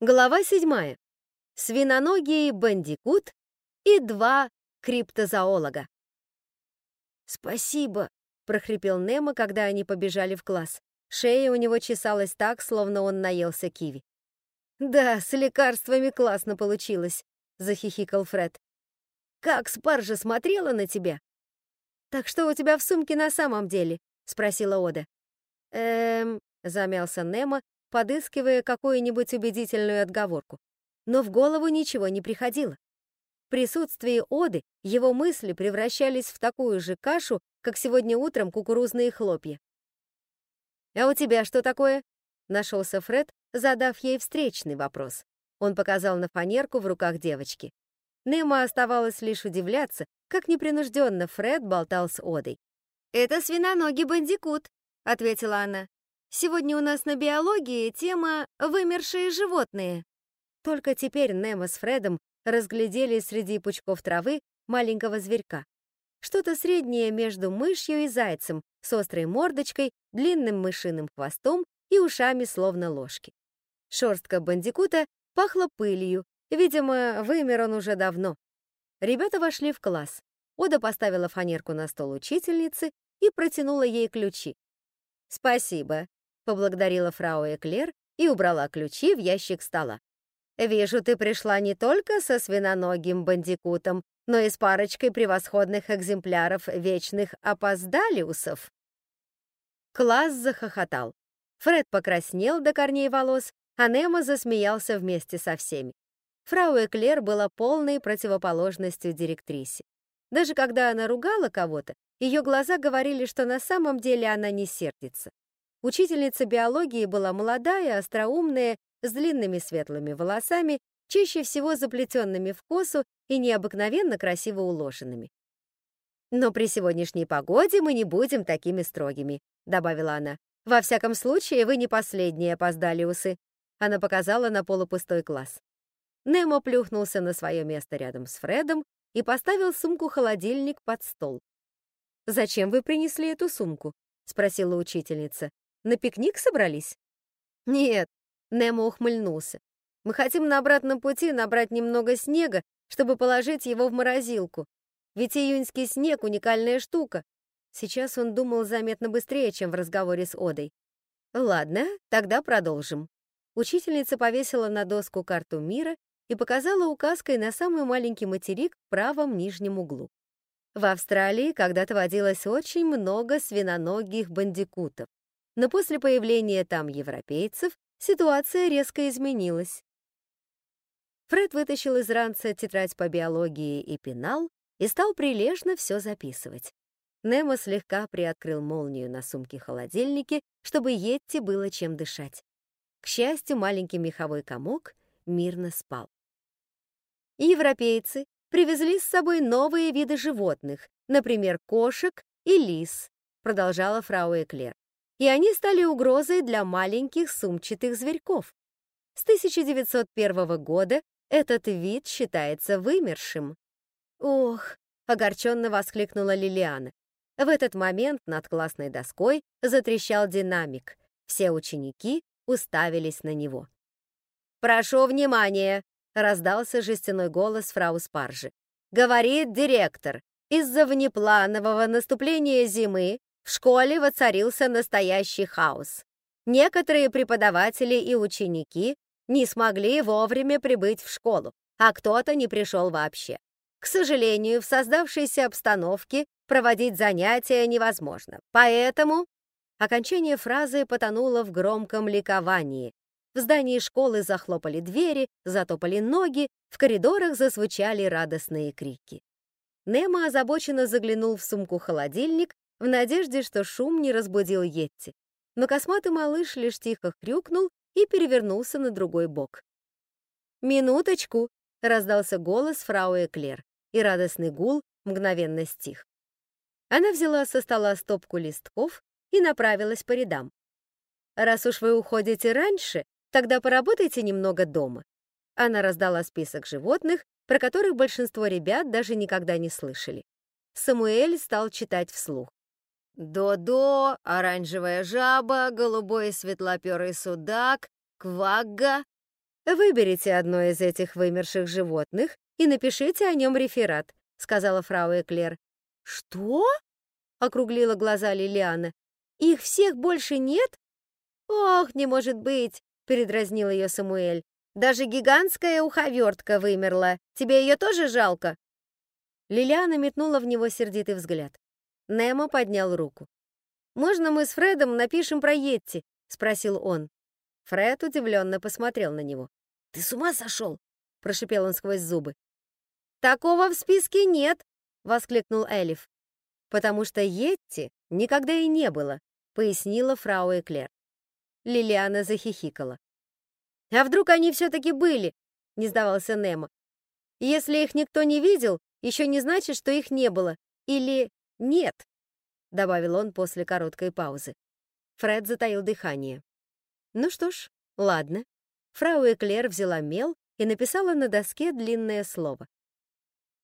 Глава седьмая. Свиноногий бандикут и два криптозоолога. «Спасибо», — прохрипел Немо, когда они побежали в класс. Шея у него чесалась так, словно он наелся киви. «Да, с лекарствами классно получилось», — захихикал Фред. «Как Спаржа смотрела на тебя?» «Так что у тебя в сумке на самом деле?» — спросила Ода. «Эм...» — замялся Немо, подыскивая какую-нибудь убедительную отговорку. Но в голову ничего не приходило. В присутствии Оды его мысли превращались в такую же кашу, как сегодня утром кукурузные хлопья. «А у тебя что такое?» — нашелся Фред, задав ей встречный вопрос. Он показал на фанерку в руках девочки. Немо оставалось лишь удивляться, как непринужденно Фред болтал с Одой. «Это свиноногий бандикут», — ответила она. Сегодня у нас на биологии тема «Вымершие животные». Только теперь Немо с Фредом разглядели среди пучков травы маленького зверька. Что-то среднее между мышью и зайцем, с острой мордочкой, длинным мышиным хвостом и ушами словно ложки. Шерстка бандикута пахла пылью, видимо, вымер он уже давно. Ребята вошли в класс. Ода поставила фанерку на стол учительницы и протянула ей ключи. «Спасибо», поблагодарила фрау Эклер и убрала ключи в ящик стола. «Вижу, ты пришла не только со свиноногим бандикутом, но и с парочкой превосходных экземпляров вечных опоздалиусов». Класс захохотал. Фред покраснел до корней волос, а Немо засмеялся вместе со всеми. Фрау Эклер была полной противоположностью директрисе. Даже когда она ругала кого-то, ее глаза говорили, что на самом деле она не сердится. Учительница биологии была молодая, остроумная, с длинными светлыми волосами, чаще всего заплетенными в косу и необыкновенно красиво уложенными. «Но при сегодняшней погоде мы не будем такими строгими», — добавила она. «Во всяком случае, вы не последние опоздали усы». Она показала на полупустой класс. Немо плюхнулся на свое место рядом с Фредом и поставил сумку-холодильник под стол. «Зачем вы принесли эту сумку?» — спросила учительница. На пикник собрались?» «Нет», — Немо ухмыльнулся. «Мы хотим на обратном пути набрать немного снега, чтобы положить его в морозилку. Ведь июньский снег — уникальная штука». Сейчас он думал заметно быстрее, чем в разговоре с Одой. «Ладно, тогда продолжим». Учительница повесила на доску карту мира и показала указкой на самый маленький материк в правом нижнем углу. В Австралии когда-то водилось очень много свиноногих бандикутов но после появления там европейцев ситуация резко изменилась. Фред вытащил из ранца тетрадь по биологии и пенал и стал прилежно все записывать. Немо слегка приоткрыл молнию на сумке-холодильнике, чтобы Йетти было чем дышать. К счастью, маленький меховой комок мирно спал. Европейцы привезли с собой новые виды животных, например, кошек и лис, продолжала фрау Эклер и они стали угрозой для маленьких сумчатых зверьков. С 1901 года этот вид считается вымершим. «Ох!» — огорченно воскликнула Лилиана. В этот момент над классной доской затрещал динамик. Все ученики уставились на него. «Прошу внимания!» — раздался жестяной голос фрау Спаржи. «Говорит директор, из-за внепланового наступления зимы в школе воцарился настоящий хаос. Некоторые преподаватели и ученики не смогли вовремя прибыть в школу, а кто-то не пришел вообще. К сожалению, в создавшейся обстановке проводить занятия невозможно. Поэтому окончание фразы потонуло в громком ликовании. В здании школы захлопали двери, затопали ноги, в коридорах зазвучали радостные крики. Немо озабоченно заглянул в сумку-холодильник в надежде, что шум не разбудил Йетти. Но косматый малыш лишь тихо хрюкнул и перевернулся на другой бок. «Минуточку!» — раздался голос фрау Эклер, и радостный гул мгновенно стих. Она взяла со стола стопку листков и направилась по рядам. «Раз уж вы уходите раньше, тогда поработайте немного дома». Она раздала список животных, про которых большинство ребят даже никогда не слышали. Самуэль стал читать вслух. Додо, оранжевая жаба, голубой светлоперый судак, квагга. Выберите одно из этих вымерших животных и напишите о нем реферат, сказала фрау Эклер. Что? округлила глаза Лилиана. Их всех больше нет? Ох, не может быть, передразнил ее Самуэль. Даже гигантская уховертка вымерла. Тебе ее тоже жалко? Лилиана метнула в него сердитый взгляд. Немо поднял руку. «Можно мы с Фредом напишем про Йетти?» — спросил он. Фред удивленно посмотрел на него. «Ты с ума сошел?» — прошипел он сквозь зубы. «Такого в списке нет!» — воскликнул Элиф. «Потому что Йетти никогда и не было», — пояснила фрау Эклер. Лилиана захихикала. «А вдруг они все-таки были?» — не сдавался Немо. «Если их никто не видел, еще не значит, что их не было. Или нет», — добавил он после короткой паузы. Фред затаил дыхание. «Ну что ж, ладно». Фрау Эклер взяла мел и написала на доске длинное слово.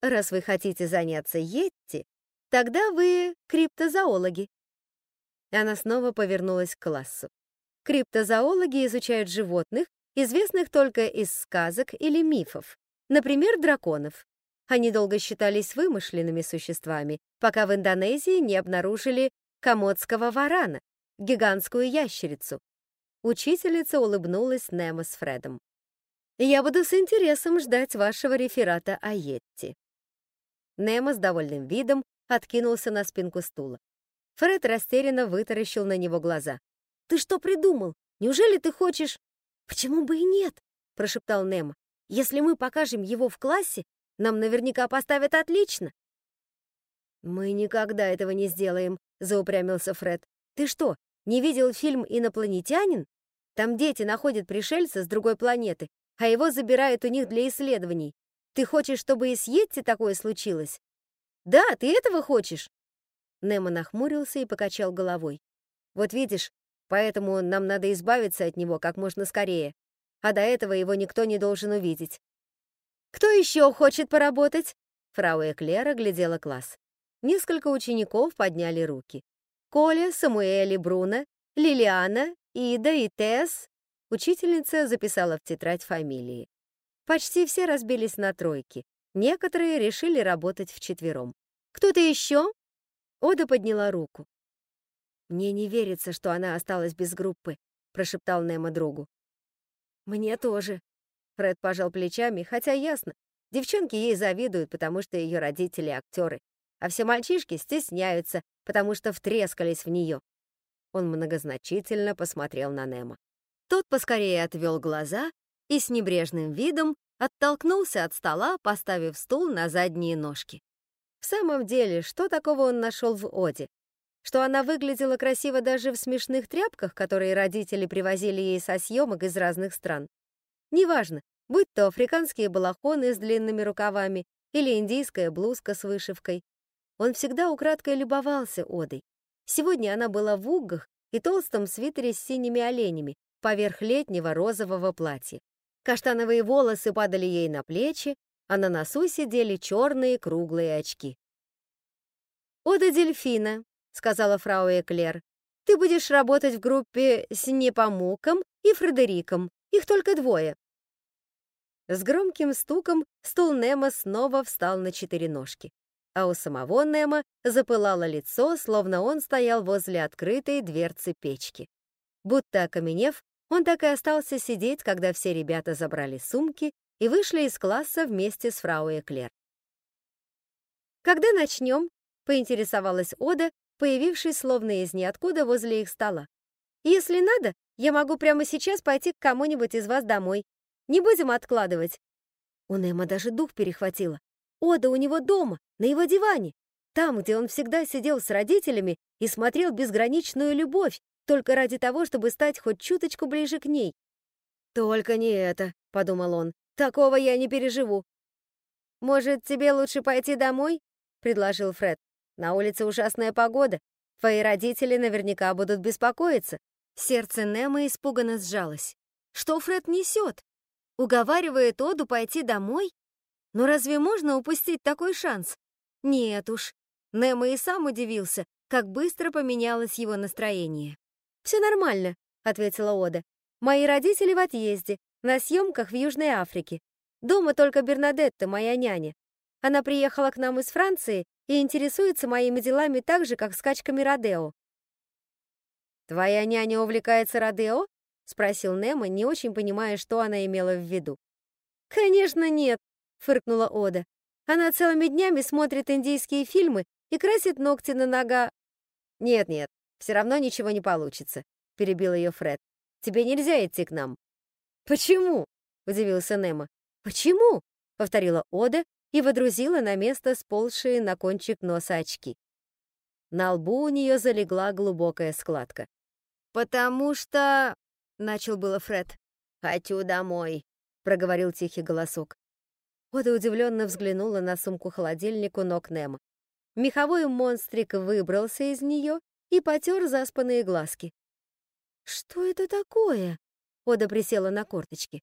«Раз вы хотите заняться Йетти, тогда вы криптозоологи». Она снова повернулась к классу. Криптозоологи изучают животных, известных только из сказок или мифов, например, драконов. Они долго считались вымышленными существами, пока в Индонезии не обнаружили комодского варана, гигантскую ящерицу. Учительница улыбнулась Немо с Фредом. «Я буду с интересом ждать вашего реферата о Йетти». Немо с довольным видом откинулся на спинку стула. Фред растерянно вытаращил на него глаза. «Ты что придумал? Неужели ты хочешь...» «Почему бы и нет?» — прошептал Немо. «Если мы покажем его в классе, нам наверняка поставят отлично». «Мы никогда этого не сделаем», — заупрямился Фред. «Ты что, не видел фильм «Инопланетянин»? Там дети находят пришельца с другой планеты, а его забирают у них для исследований. Ты хочешь, чтобы и с Йетти такое случилось? Да, ты этого хочешь?» Немо нахмурился и покачал головой. «Вот видишь, поэтому нам надо избавиться от него как можно скорее, а до этого его никто не должен увидеть. «Кто еще хочет поработать?» Фрау Эклера глядела класс. Несколько учеников подняли руки. Коля, Самуэль и Бруно, Лилиана, Ида и Тесс. Учительница записала в тетрадь фамилии. Почти все разбились на тройки. Некоторые решили работать вчетвером. «Кто-то еще?» Ода подняла руку. «Мне не верится, что она осталась без группы», — прошептал Немо другу. «Мне тоже», Фред пожал плечами, хотя ясно, девчонки ей завидуют, потому что ее родители актеры, а все мальчишки стесняются, потому что втрескались в нее. Он многозначительно посмотрел на Немо. Тот поскорее отвел глаза и с небрежным видом оттолкнулся от стола, поставив стул на задние ножки. В самом деле, что такого он нашел в Оде? Что она выглядела красиво даже в смешных тряпках, которые родители привозили ей со съемок из разных стран. Неважно, будь то африканские балахоны с длинными рукавами или индийская блузка с вышивкой. Он всегда украдкой любовался Одой. Сегодня она была в уггах и толстом свитере с синими оленями поверх летнего розового платья. Каштановые волосы падали ей на плечи, а на носу сидели черные круглые очки. «Ода Дельфина», — сказала фрау Эклер, — «ты будешь работать в группе с Непомуком и Фредериком. Их только двое. С громким стуком стул Немо снова встал на четыре ножки, а у самого Немо запылало лицо, словно он стоял возле открытой дверцы печки. Будто окаменев, он так и остался сидеть, когда все ребята забрали сумки и вышли из класса вместе с фрау Эклер. «Когда начнем?» — поинтересовалась Ода, появившись словно из ниоткуда возле их стола. «Если надо, я могу прямо сейчас пойти к кому-нибудь из вас домой. Не будем откладывать. У Немо даже дух перехватило. Ода у него дома, на его диване. Там, где он всегда сидел с родителями и смотрел безграничную любовь, только ради того, чтобы стать хоть чуточку ближе к ней. «Только не это», — подумал он. «Такого я не переживу». «Может, тебе лучше пойти домой?» — предложил Фред. «На улице ужасная погода. Твои родители наверняка будут беспокоиться». Сердце Немо испуганно сжалось. «Что Фред несет? Уговаривает Оду пойти домой? Но разве можно упустить такой шанс? Нет уж. Немо и сам удивился, как быстро поменялось его настроение. «Все нормально», — ответила Ода. «Мои родители в отъезде. На съемках в Южной Африке. Дома только Бернадетта, моя няня. Она приехала к нам из Франции и интересуется моими делами так же, как скачками Родео. «Твоя няня увлекается Родео?» — спросил Немо, не очень понимая, что она имела в виду. «Конечно нет», — фыркнула Ода. «Она целыми днями смотрит индийские фильмы и красит ногти на нога...» «Нет-нет, все равно ничего не получится», — перебил ее Фред. «Тебе нельзя идти к нам». «Почему?» — удивился Немо. «Почему?» — повторила Ода и водрузила на место сползшие на кончик носа очки. На лбу у нее залегла глубокая складка. «Потому что...» — начал было Фред. «Хочу домой», — проговорил тихий голосок. Ода удивленно взглянула на сумку-холодильник у ног Немо. Меховой монстрик выбрался из нее и потер заспанные глазки. «Что это такое?» Ода присела на корточки.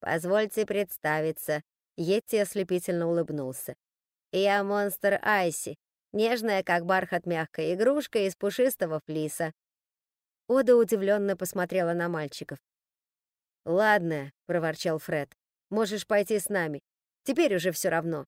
«Позвольте представиться», — Йетти ослепительно улыбнулся. «Я монстр Айси, нежная, как бархат мягкая игрушка из пушистого флиса». Ода удивленно посмотрела на мальчиков. «Ладно», — проворчал Фред, — «можешь пойти с нами. Теперь уже все равно.